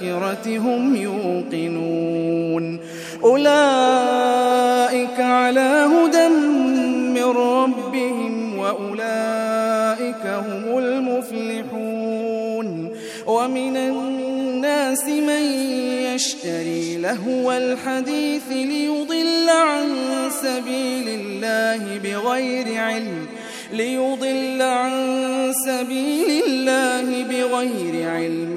بالآخرة هم يوقنون. أولئك على هدى من ربهم وأولئك هم المفلحون. ومن الناس من يشتري لهو الحديث ليضل عن سبيل الله بغير علم ليضل عن سبيل الله بغير علم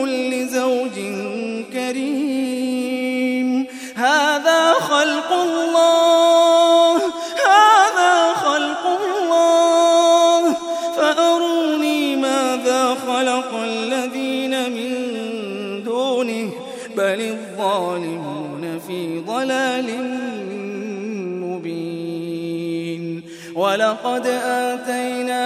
كل زوج كريم. هذا خلق الله هذا خلق الله. فأروني ماذا خلق الذين من دونه؟ بل الظالمون في ضلال مبين. ولقد آتينا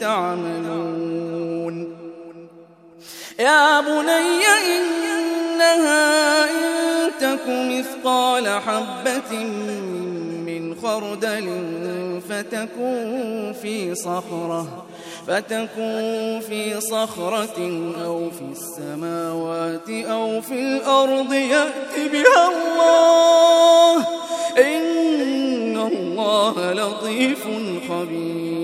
تعملون. يا بني إنها إن تك مثقال حبة من خردل فتكون في صخرة فتكون في صخرة أو في السماوات أو في الأرض يأت بها الله. إن الله لطيف خبير.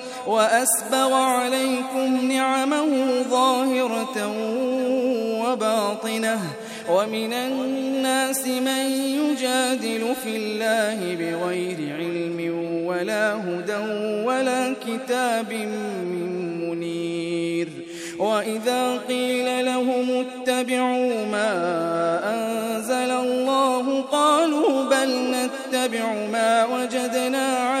وأسبغ عليكم نعمه ظاهرة وباطنة ومن الناس من يجادل في الله بغير علم ولا هدى ولا كتاب منير وإذا قيل لهم اتبعوا ما أنزل الله قالوا بل نتبع ما وجدنا عليه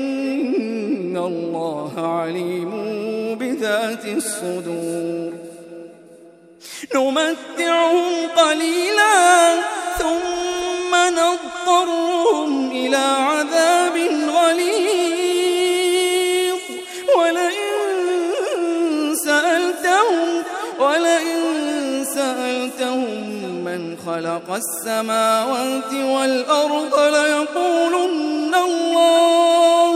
الله عليم بذات الصدور. نمتعهم قليلا ثم نضطرهم إلى عذاب غليظ. ولئن سألتهم ولئن سألتهم من خلق السماوات والأرض ليقولن الله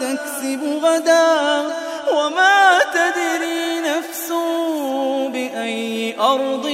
تكسب غدا وما تدري نفس بأي أرض